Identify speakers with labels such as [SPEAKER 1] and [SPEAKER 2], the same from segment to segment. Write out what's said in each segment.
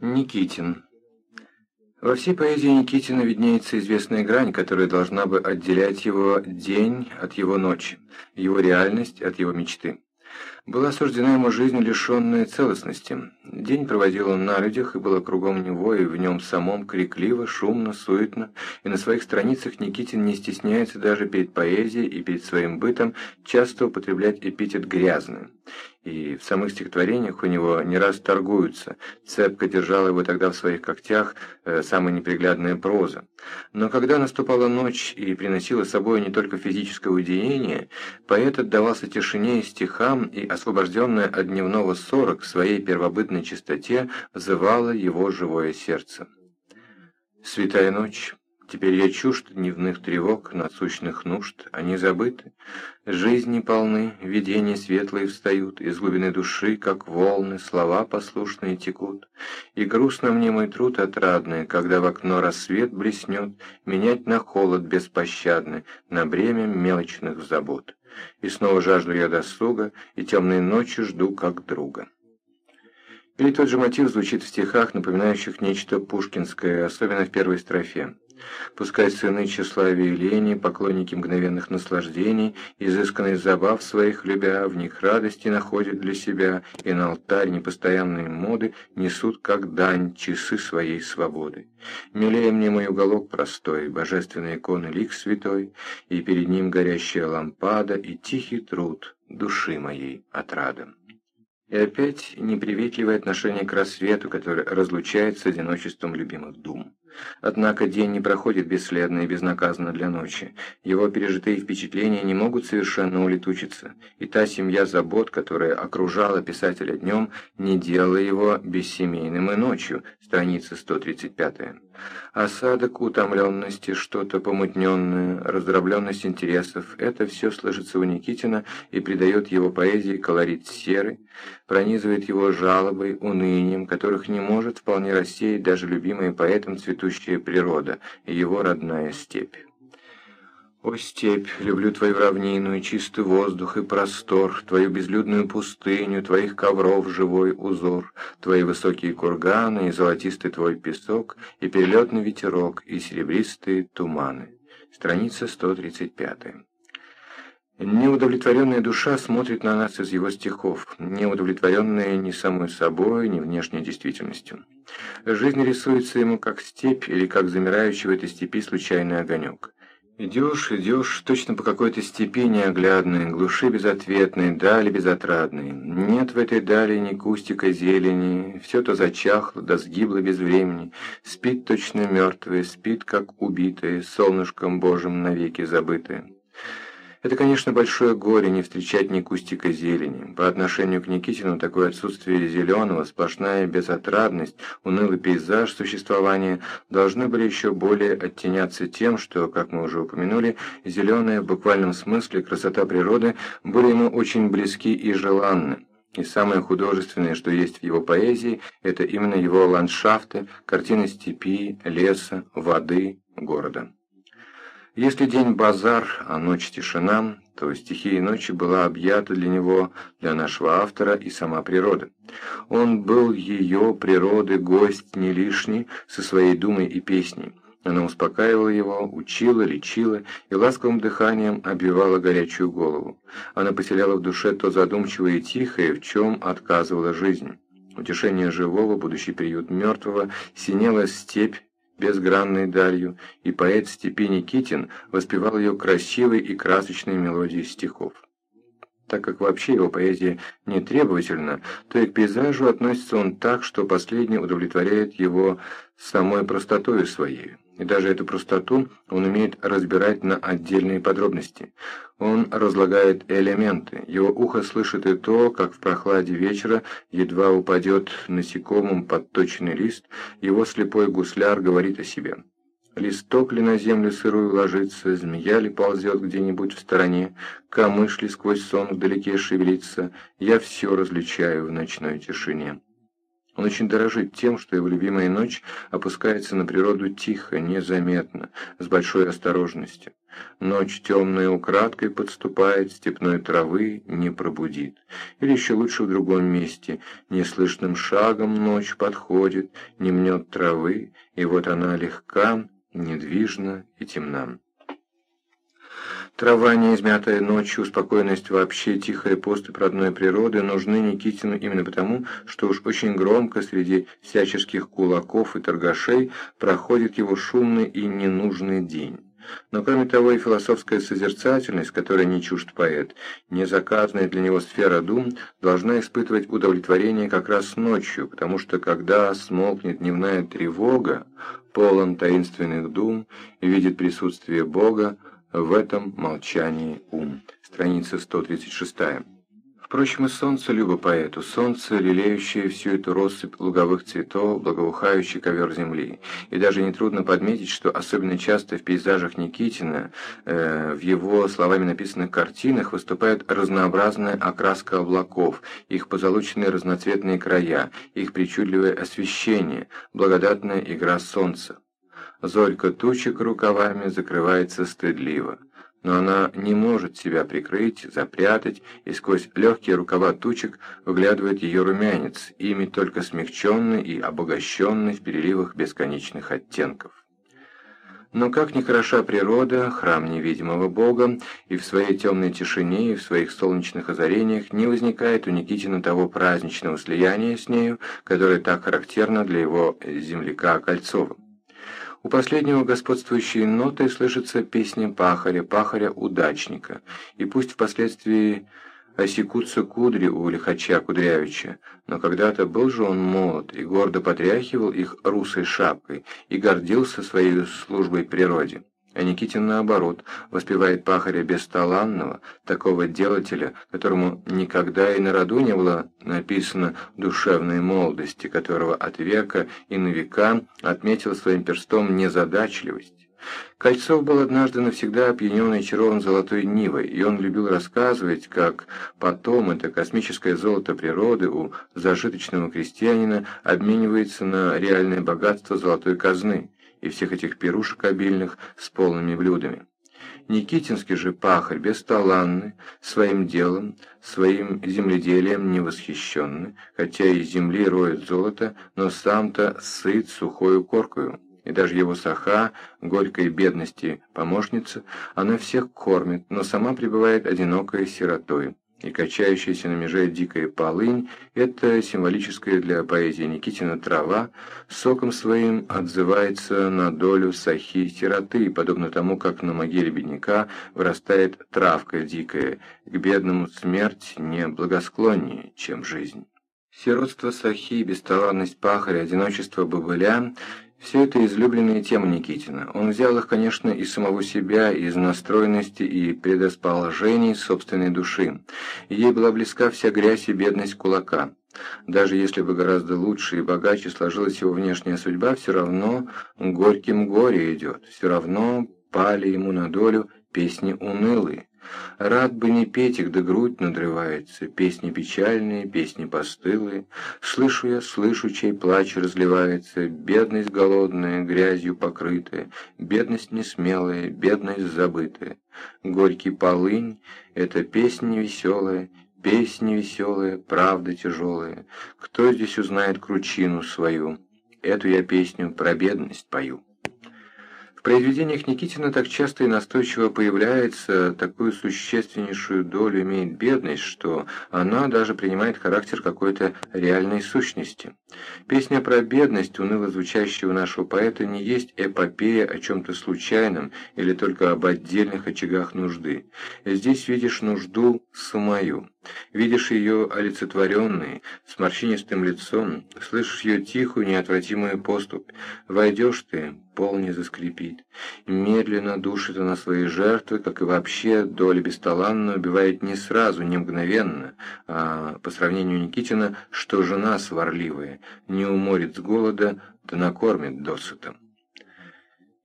[SPEAKER 1] Никитин. Во всей поэзии Никитина виднеется известная грань, которая должна бы отделять его день от его ночи, его реальность от его мечты. Была осуждена ему жизнь, лишенная целостности. День проводил он на людях, и было кругом него, и в нем самом крикливо, шумно, суетно, и на своих страницах Никитин не стесняется даже перед поэзией и перед своим бытом часто употреблять эпитет «грязный» и в самых стихотворениях у него не раз торгуются, цепко держала его тогда в своих когтях э, самая неприглядная проза. Но когда наступала ночь и приносила с собой не только физическое уединение, поэт отдавался тишине и стихам, и освобожденное от дневного ссора к своей первобытной чистоте взывало его живое сердце. «Святая ночь». Теперь я чужд дневных тревог, насущных нужд, они забыты. Жизни полны, видения светлые встают, из глубины души, как волны, слова послушные текут. И грустно мне мой труд отрадный, когда в окно рассвет блеснет, менять на холод беспощадный, на бремя мелочных забот. И снова жажду я досуга, и темной ночи жду как друга. Или тот же мотив звучит в стихах, напоминающих нечто пушкинское, особенно в первой строфе. Пускай сыны тщеславия и лени, поклонники мгновенных наслаждений, изысканных забав своих любя, в них радости находят для себя, и на алтарь непостоянные моды несут как дань часы своей свободы. Милее мне мой уголок простой, божественная икона лик святой, и перед ним горящая лампада и тихий труд души моей отрадом. И опять неприветливое отношение к рассвету, который разлучает с одиночеством любимых дум. Однако день не проходит бесследно и безнаказанно для ночи. Его пережитые впечатления не могут совершенно улетучиться, и та семья забот, которая окружала писателя днем, не делала его бессемейным и ночью, страница 135. Осадок утомленности, что-то помутненное, раздробленность интересов – это все слышится у Никитина и придает его поэзии колорит серый, пронизывает его жалобой, унынием, которых не может вполне рассеять даже любимая поэтом цветущая природа его родная степь. О, степь, люблю твою равнину и чистый воздух и простор, твою безлюдную пустыню, твоих ковров живой узор, твои высокие курганы и золотистый твой песок, и перелетный ветерок, и серебристые туманы. Страница 135. Неудовлетворенная душа смотрит на нас из его стихов, неудовлетворенная ни самой собой, ни внешней действительностью. Жизнь рисуется ему как степь или как замирающий в этой степи случайный огонек. Идешь, идешь, точно по какой-то степи неоглядной, глуши безответной, дали безотрадной. Нет в этой дали ни кустика зелени, все то зачахло, да сгибло без времени. Спит точно мертвое, спит как убитое, солнышком Божьим навеки забытое. Это, конечно, большое горе не встречать ни кустика зелени. По отношению к Никитину такое отсутствие зеленого, сплошная безотрадность, унылый пейзаж существования должны были еще более оттеняться тем, что, как мы уже упомянули, зеленая в буквальном смысле красота природы были ему очень близки и желанны. И самое художественное, что есть в его поэзии, это именно его ландшафты, картины степи, леса, воды, города. Если день базар, а ночь тишина, то стихия ночи была объята для него, для нашего автора и сама природа. Он был ее, природы, гость не лишний, со своей думой и песней. Она успокаивала его, учила, лечила и ласковым дыханием обвивала горячую голову. Она поселяла в душе то задумчивое и тихое, в чем отказывала жизнь. Утешение живого, будущий приют мертвого, синела степь, безгранной далью, и поэт Степи Никитин воспевал ее красивой и красочной мелодией стихов. Так как вообще его поэзия не требовательна, то и к пейзажу относится он так, что последний удовлетворяет его самой простотою своей. И даже эту простоту он умеет разбирать на отдельные подробности. Он разлагает элементы. Его ухо слышит и то, как в прохладе вечера едва упадет насекомым подточенный лист, его слепой гусляр говорит о себе. Листок ли на землю сырую ложится, змея ли ползет где-нибудь в стороне, камыш ли сквозь сон вдалеке шевелится, я все различаю в ночной тишине. Он очень дорожит тем, что его любимая ночь опускается на природу тихо, незаметно, с большой осторожностью. Ночь темная украдкой подступает, степной травы не пробудит. Или еще лучше в другом месте, неслышным шагом ночь подходит, не мнет травы, и вот она легка, недвижна и темна. Трава, неизмятая ночью, спокойность вообще, тихая поступь родной природы нужны Никитину именно потому, что уж очень громко среди всяческих кулаков и торгашей проходит его шумный и ненужный день. Но кроме того и философская созерцательность, которая не чужд поэт, незаказанная для него сфера дум, должна испытывать удовлетворение как раз ночью, потому что когда смолкнет дневная тревога, полон таинственных дум и видит присутствие Бога, в этом молчании ум. Страница 136. Впрочем, и солнце любо поэту, солнце, лелеющее всю эту россыпь луговых цветов, благоухающий ковер земли. И даже нетрудно подметить, что особенно часто в пейзажах Никитина, э, в его словами написанных картинах, выступает разнообразная окраска облаков, их позолоченные разноцветные края, их причудливое освещение, благодатная игра солнца. Зорька тучек рукавами закрывается стыдливо. Но она не может себя прикрыть, запрятать, и сквозь легкие рукава тучек выглядывает ее румянец, ими только смягченный и обогащенный в переливах бесконечных оттенков. Но как ни хороша природа, храм невидимого Бога, и в своей темной тишине, и в своих солнечных озарениях не возникает у Никитина того праздничного слияния с нею, которое так характерно для его земляка Кольцова. У последнего господствующей нотой слышится песня пахаря, пахаря-удачника, и пусть впоследствии осекутся кудри у лихача Кудрявича, но когда-то был же он молод и гордо потряхивал их русой шапкой и гордился своей службой природе. А Никитин, наоборот, воспевает пахаря бесталанного, такого делателя, которому никогда и на роду не было написано душевной молодости, которого от века и на века отметил своим перстом незадачливость. Кольцов был однажды навсегда опьянен и очарован золотой Нивой, и он любил рассказывать, как потом это космическое золото природы у зажиточного крестьянина обменивается на реальное богатство золотой казны и всех этих пирушек обильных с полными блюдами. Никитинский же пахарь бесталанный, своим делом, своим земледелием не восхищенный, хотя из земли роет золото, но сам-то сыт сухою коркою. И даже его саха, горькой бедности помощница, она всех кормит, но сама пребывает одинокой сиротой и качающаяся на меже дикая полынь – это символическая для поэзии Никитина трава, соком своим отзывается на долю сахи-сироты, подобно тому, как на могиле бедняка вырастает травка дикая, к бедному смерть не благосклоннее, чем жизнь. Сиротство сахи, бесталанность пахаря, одиночество бобыля – все это излюбленные темы Никитина. Он взял их, конечно, из самого себя, из настроенности и предрасположений собственной души. Ей была близка вся грязь и бедность кулака. Даже если бы гораздо лучше и богаче сложилась его внешняя судьба, все равно горьким горе идет, все равно пали ему на долю песни унылые. Рад бы не петь их, да грудь надрывается, Песни печальные, песни постылые. Слышу я, слышу, чей плач разливается, Бедность голодная, грязью покрытая, Бедность несмелая, бедность забытая. Горький полынь — это песня веселая, Песня веселая, правда тяжелая. Кто здесь узнает кручину свою? Эту я песню про бедность пою. В произведениях Никитина так часто и настойчиво появляется, такую существеннейшую долю имеет бедность, что она даже принимает характер какой-то реальной сущности. Песня про бедность, уныло звучащая у нашего поэта, не есть эпопея о чем-то случайном или только об отдельных очагах нужды. Здесь видишь нужду самую. Видишь ее олицетворенной, с морщинистым лицом, слышишь ее тихую, неотвратимую поступь. Войдешь ты, пол не заскрипит. Медленно душит она свои жертвы, как и вообще доля бесталанно убивает не сразу, не мгновенно, а по сравнению Никитина, что жена сварливая, не уморит с голода, да накормит досыта.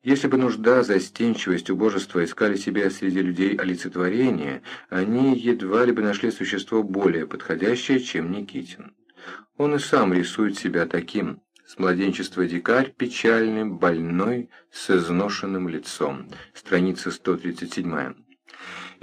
[SPEAKER 1] Если бы нужда, застенчивость, убожество искали себе среди людей олицетворение, они едва ли бы нашли существо более подходящее, чем Никитин. Он и сам рисует себя таким, с младенчества дикарь, печальный, больной, с изношенным лицом. Страница 137.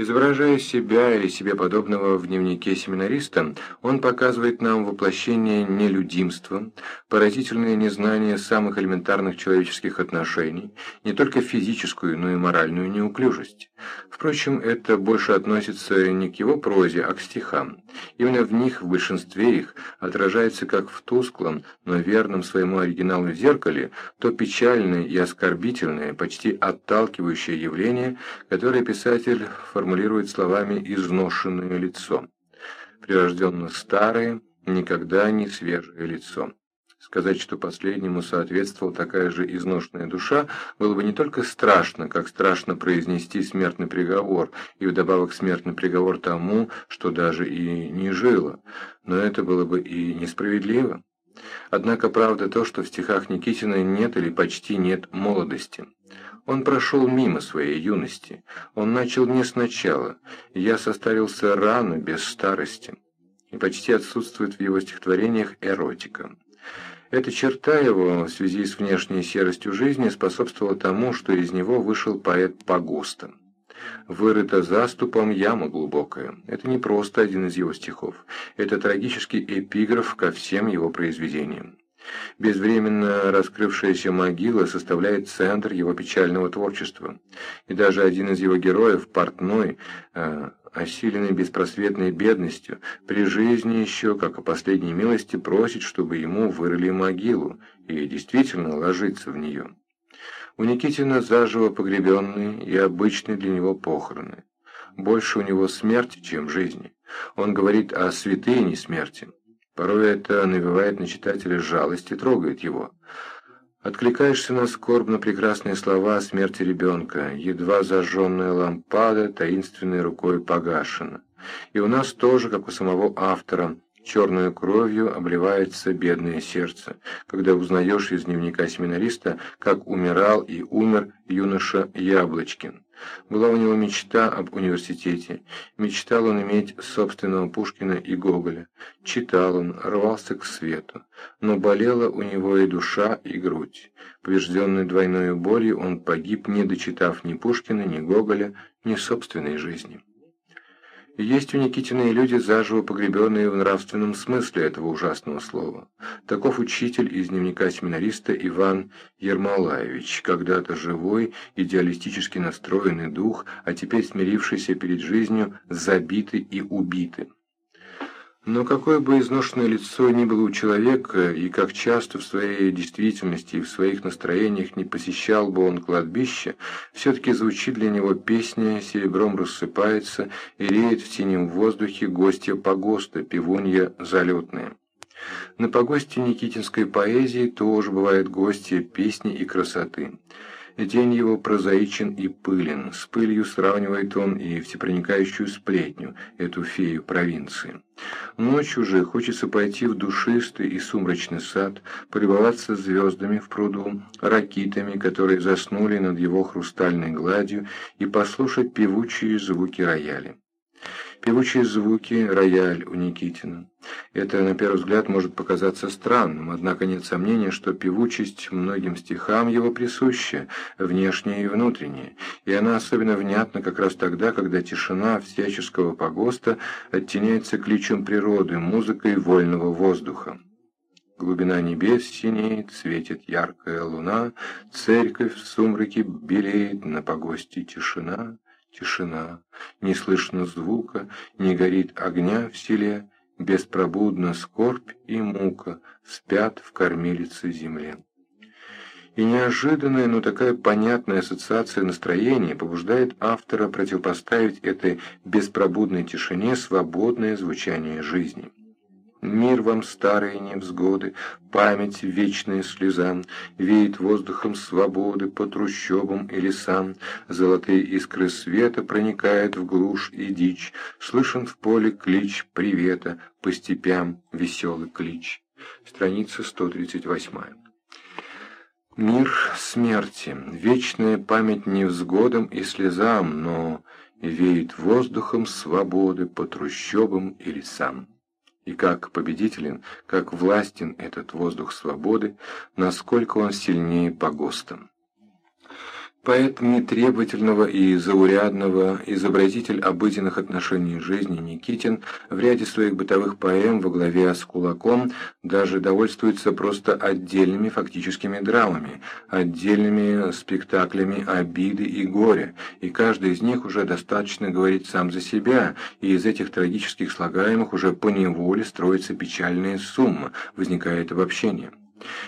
[SPEAKER 1] Изображая себя или себе подобного в дневнике семинариста, он показывает нам воплощение нелюдимства, поразительное незнание самых элементарных человеческих отношений, не только физическую, но и моральную неуклюжесть. Впрочем, это больше относится не к его прозе, а к стихам. Именно в них, в большинстве их, отражается как в тусклом, но верном своему оригиналу зеркале, то печальное и оскорбительное, почти отталкивающее явление, которое писатель формулирует словами «изношенное лицо». Прирожденно старое, никогда не свежее лицо. Сказать, что последнему соответствовала такая же изношенная душа, было бы не только страшно, как страшно произнести смертный приговор, и вдобавок смертный приговор тому, что даже и не жило, но это было бы и несправедливо. Однако правда то, что в стихах Никитина нет или почти нет молодости. Он прошел мимо своей юности, он начал не сначала, я состарился рано, без старости, и почти отсутствует в его стихотворениях эротика. Эта черта его, в связи с внешней серостью жизни, способствовала тому, что из него вышел поэт Погоста. «Вырыта заступом яма глубокая» — это не просто один из его стихов, это трагический эпиграф ко всем его произведениям. Безвременно раскрывшаяся могила составляет центр его печального творчества. И даже один из его героев, портной, э, осиленный беспросветной бедностью, при жизни еще, как о последней милости, просит, чтобы ему вырыли могилу, и действительно ложится в нее. У Никитина заживо погребенные и обычные для него похороны. Больше у него смерти, чем жизни. Он говорит о святыне смерти. Порой это навевает на читателя жалость и трогает его. Откликаешься на скорбно прекрасные слова о смерти ребенка, едва зажженная лампада таинственной рукой погашена. И у нас тоже, как у самого автора, черной кровью обливается бедное сердце, когда узнаешь из дневника семинариста, как умирал и умер юноша Яблочкин. Была у него мечта об университете. Мечтал он иметь собственного Пушкина и Гоголя. Читал он, рвался к свету. Но болела у него и душа, и грудь. Поврежденный двойной болью, он погиб, не дочитав ни Пушкина, ни Гоголя, ни собственной жизни. Есть у Никитина и люди, заживо погребенные в нравственном смысле этого ужасного слова. Таков учитель из дневника семинариста Иван Ермолаевич, когда-то живой, идеалистически настроенный дух, а теперь смирившийся перед жизнью, забитый и убитый. Но какое бы изношенное лицо ни было у человека, и как часто в своей действительности и в своих настроениях не посещал бы он кладбище, все-таки звучит для него песня, серебром рассыпается и реет в синем воздухе гостья погоста, пивунья залетная. На погосте никитинской поэзии тоже бывают гости песни и красоты. День его прозаичен и пылен, с пылью сравнивает он и всепроникающую сплетню, эту фею провинции. Ночью же хочется пойти в душистый и сумрачный сад, полюбоваться звездами в пруду, ракитами, которые заснули над его хрустальной гладью, и послушать певучие звуки рояля. Певучие звуки, рояль у Никитина. Это, на первый взгляд, может показаться странным, однако нет сомнения, что певучесть многим стихам его присуща, внешняя и внутренняя, и она особенно внятна как раз тогда, когда тишина всяческого погоста оттеняется кличем природы, музыкой вольного воздуха. Глубина небес синеет, светит яркая луна, Церковь в сумраке белеет, на погосте тишина — Тишина, не слышно звука, не горит огня в селе, Беспробудна скорбь и мука спят в кормилице земле. И неожиданная, но такая понятная ассоциация настроения побуждает автора противопоставить этой беспробудной тишине свободное звучание жизни. Мир вам старые невзгоды, память вечная слеза, Веет воздухом свободы по трущобам и лесам, Золотые искры света проникают в глушь и дичь, Слышен в поле клич привета, по степям веселый клич. Страница 138. Мир смерти, вечная память невзгодам и слезам, но веет воздухом свободы по трущобам и лесам. И как победителен, как властен этот воздух свободы, насколько он сильнее по ГОСТам. Поэт нетребовательного и заурядного, изобразитель обыденных отношений жизни Никитин в ряде своих бытовых поэм во главе с кулаком даже довольствуется просто отдельными фактическими драмами, отдельными спектаклями обиды и горя, и каждый из них уже достаточно говорит сам за себя, и из этих трагических слагаемых уже поневоле строится печальная сумма, возникает обобщение.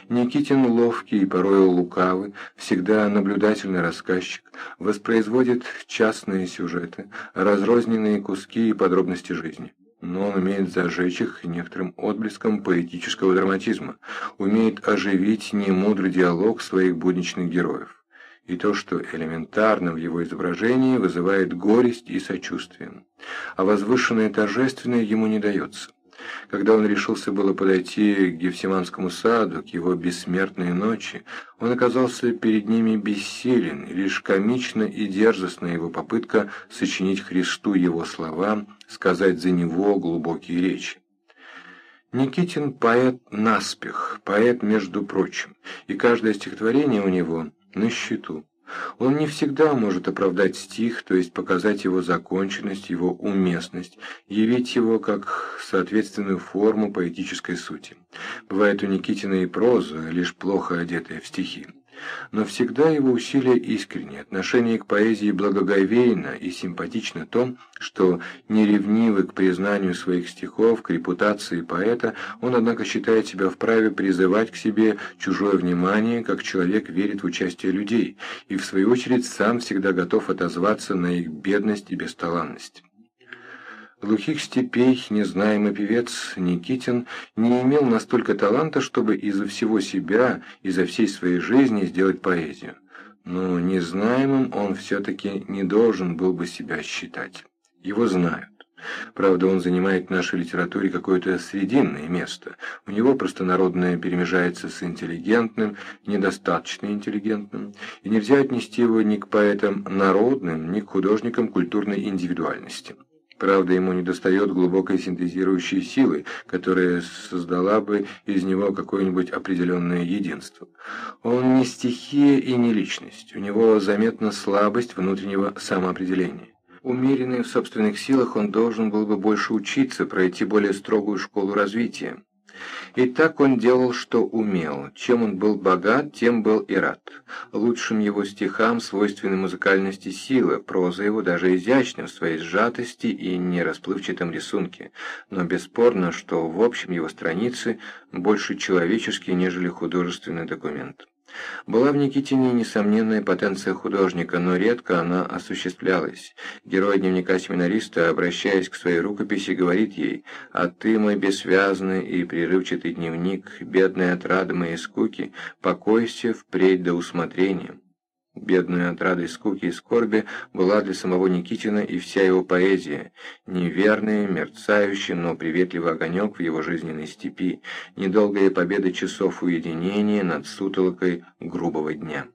[SPEAKER 1] Никитин ловкий и порой лукавый, всегда наблюдательный рассказчик, воспроизводит частные сюжеты, разрозненные куски и подробности жизни. Но он умеет зажечь их некоторым отблеском поэтического драматизма, умеет оживить немудрый диалог своих будничных героев. И то, что элементарно в его изображении, вызывает горесть и сочувствие. А возвышенное торжественное ему не дается. Когда он решился было подойти к Гефсиманскому саду, к его бессмертной ночи, он оказался перед ними бессилен, и лишь комично и дерзостна его попытка сочинить Христу его слова, сказать за него глубокие речи. Никитин поэт наспех, поэт между прочим, и каждое стихотворение у него на счету. Он не всегда может оправдать стих, то есть показать его законченность, его уместность, явить его как соответственную форму поэтической сути. Бывает у Никитина и проза, лишь плохо одетая в стихи но всегда его усилия искренние, отношение к поэзии благоговейно и симпатично то, что неревнивый к признанию своих стихов, к репутации поэта, он, однако, считает себя вправе призывать к себе чужое внимание, как человек верит в участие людей, и, в свою очередь, сам всегда готов отозваться на их бедность и бесталанность. Глухих степей незнаемый певец Никитин не имел настолько таланта, чтобы из-за всего себя, из-за всей своей жизни сделать поэзию. Но незнаемым он все-таки не должен был бы себя считать. Его знают. Правда, он занимает в нашей литературе какое-то срединное место. У него простонародное перемежается с интеллигентным, недостаточно интеллигентным, и нельзя отнести его ни к поэтам народным, ни к художникам культурной индивидуальности. Правда, ему недостает глубокой синтезирующей силы, которая создала бы из него какое-нибудь определенное единство. Он не стихия и не личность, у него заметна слабость внутреннего самоопределения. Умеренный в собственных силах, он должен был бы больше учиться, пройти более строгую школу развития. И так он делал, что умел. Чем он был богат, тем был и рад. Лучшим его стихам свойственны музыкальность и сила, проза его даже изящна в своей сжатости и нерасплывчатом рисунке. Но бесспорно, что в общем его страницы больше человеческие, нежели художественный документ. Была в Никитине несомненная потенция художника, но редко она осуществлялась. Герой дневника семинариста, обращаясь к своей рукописи, говорит ей «А ты, мой бессвязный и прерывчатый дневник, бедная отрада моей скуки, покойся впредь до усмотрения». Бедную отрадой скуки и скорби была для самого Никитина и вся его поэзия, неверный, мерцающий, но приветливый огонек в его жизненной степи, недолгая победа часов уединения над сутолокой грубого дня.